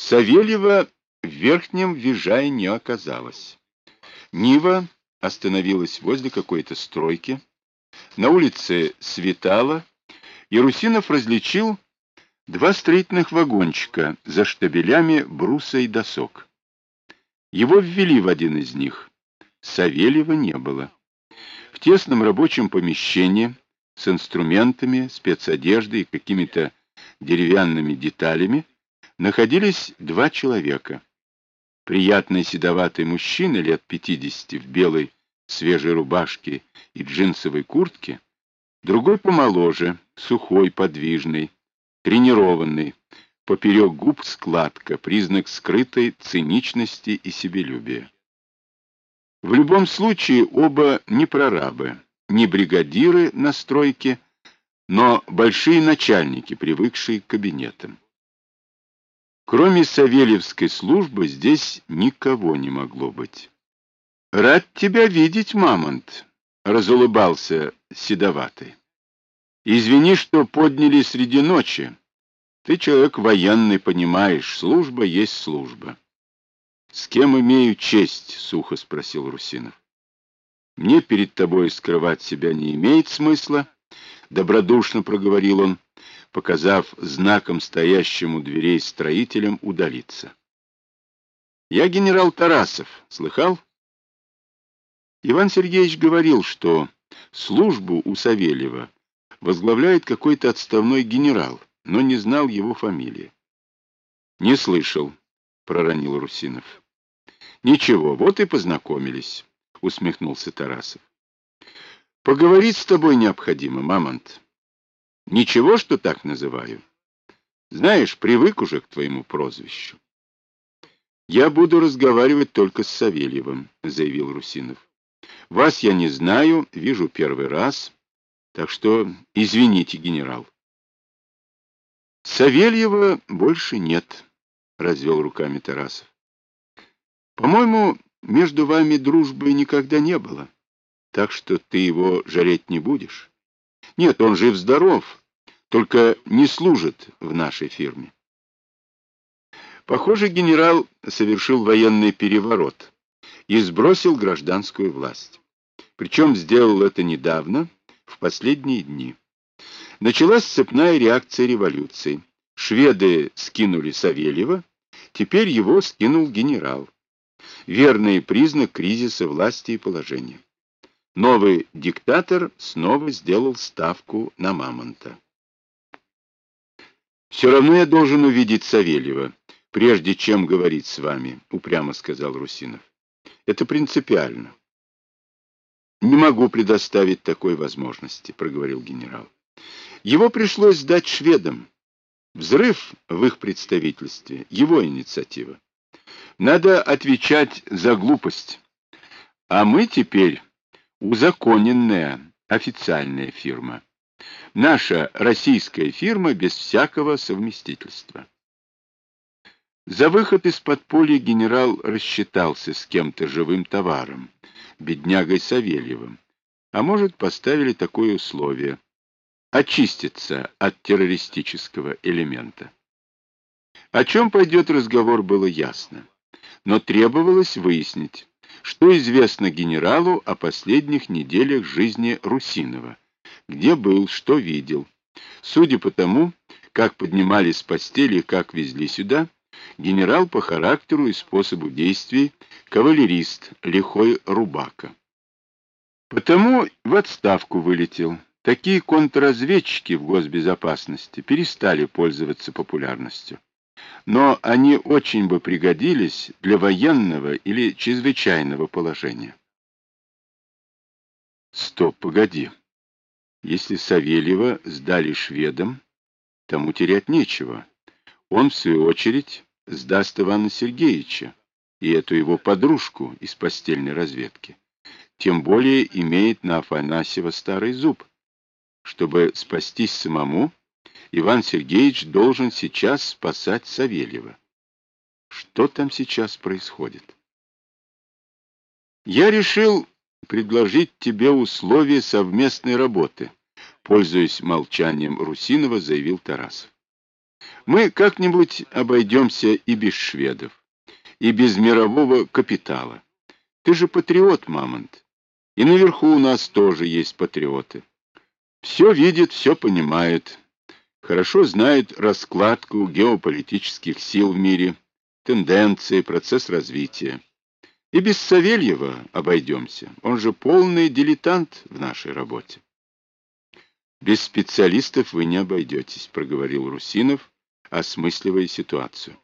Савельева в верхнем визжая не оказалось. Нива остановилась возле какой-то стройки. На улице светало, и Русинов различил два строительных вагончика за штабелями бруса и досок. Его ввели в один из них. Савельева не было. В тесном рабочем помещении с инструментами, спецодеждой и какими-то деревянными деталями находились два человека. Приятный седоватый мужчина лет 50 в белой свежей рубашке и джинсовой куртке, другой помоложе, сухой, подвижный, тренированный, поперек губ складка, признак скрытой циничности и себелюбия. В любом случае оба не прорабы, не бригадиры на стройке, но большие начальники, привыкшие к кабинетам. Кроме Савельевской службы здесь никого не могло быть. — Рад тебя видеть, Мамонт, — разулыбался седоватый. — Извини, что подняли среди ночи. Ты человек военный, понимаешь, служба есть служба. — С кем имею честь? — сухо спросил Русинов. — Мне перед тобой скрывать себя не имеет смысла, — добродушно проговорил он показав знаком стоящему дверей строителям удалиться. «Я генерал Тарасов. Слыхал?» Иван Сергеевич говорил, что службу у Савельева возглавляет какой-то отставной генерал, но не знал его фамилии. «Не слышал», — проронил Русинов. «Ничего, вот и познакомились», — усмехнулся Тарасов. «Поговорить с тобой необходимо, Мамонт. Ничего, что так называю. Знаешь, привык уже к твоему прозвищу. Я буду разговаривать только с Савельевым, заявил Русинов. Вас я не знаю, вижу первый раз, так что извините, генерал. Савельева больше нет, развел руками Тарасов. По-моему, между вами дружбы никогда не было, так что ты его жалеть не будешь. Нет, он жив-здоров, только не служит в нашей фирме. Похоже, генерал совершил военный переворот и сбросил гражданскую власть. Причем сделал это недавно, в последние дни. Началась цепная реакция революции. Шведы скинули Савельева, теперь его скинул генерал. Верный признак кризиса власти и положения. Новый диктатор снова сделал ставку на Мамонта. «Все равно я должен увидеть Савельева, прежде чем говорить с вами», — упрямо сказал Русинов. «Это принципиально». «Не могу предоставить такой возможности», — проговорил генерал. «Его пришлось сдать шведам. Взрыв в их представительстве — его инициатива. Надо отвечать за глупость. А мы теперь узаконенная официальная фирма». Наша российская фирма без всякого совместительства. За выход из подполья генерал рассчитался с кем-то живым товаром, беднягой Савельевым, а может, поставили такое условие — очиститься от террористического элемента. О чем пойдет разговор, было ясно, но требовалось выяснить, что известно генералу о последних неделях жизни Русинова, где был, что видел. Судя по тому, как поднимались с постели и как везли сюда, генерал по характеру и способу действий кавалерист, лихой рубака. Потому в отставку вылетел. Такие контрразведчики в госбезопасности перестали пользоваться популярностью. Но они очень бы пригодились для военного или чрезвычайного положения. Стоп, погоди. Если Савельева сдали шведам, тому терять нечего. Он, в свою очередь, сдаст Ивана Сергеевича и эту его подружку из постельной разведки. Тем более имеет на Афанасьева старый зуб. Чтобы спастись самому, Иван Сергеевич должен сейчас спасать Савельева. Что там сейчас происходит? Я решил предложить тебе условия совместной работы, пользуясь молчанием Русинова, заявил Тарасов. Мы как-нибудь обойдемся и без шведов, и без мирового капитала. Ты же патриот, Мамонт. И наверху у нас тоже есть патриоты. Все видит, все понимает. Хорошо знает раскладку геополитических сил в мире, тенденции, процесс развития. И без Савельева обойдемся. Он же полный дилетант в нашей работе. Без специалистов вы не обойдетесь, проговорил Русинов, осмысливая ситуацию.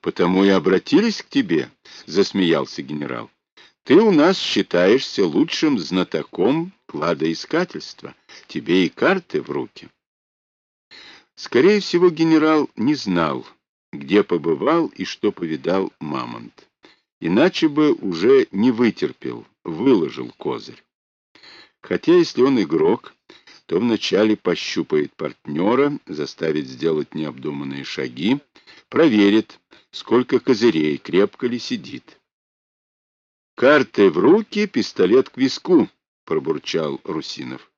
Потому и обратились к тебе, засмеялся генерал. Ты у нас считаешься лучшим знатоком кладоискательства. Тебе и карты в руки. Скорее всего, генерал не знал, где побывал и что повидал Мамонт. Иначе бы уже не вытерпел, выложил козырь. Хотя, если он игрок, то вначале пощупает партнера, заставит сделать необдуманные шаги, проверит, сколько козырей, крепко ли сидит. «Карты в руки, пистолет к виску», — пробурчал Русинов.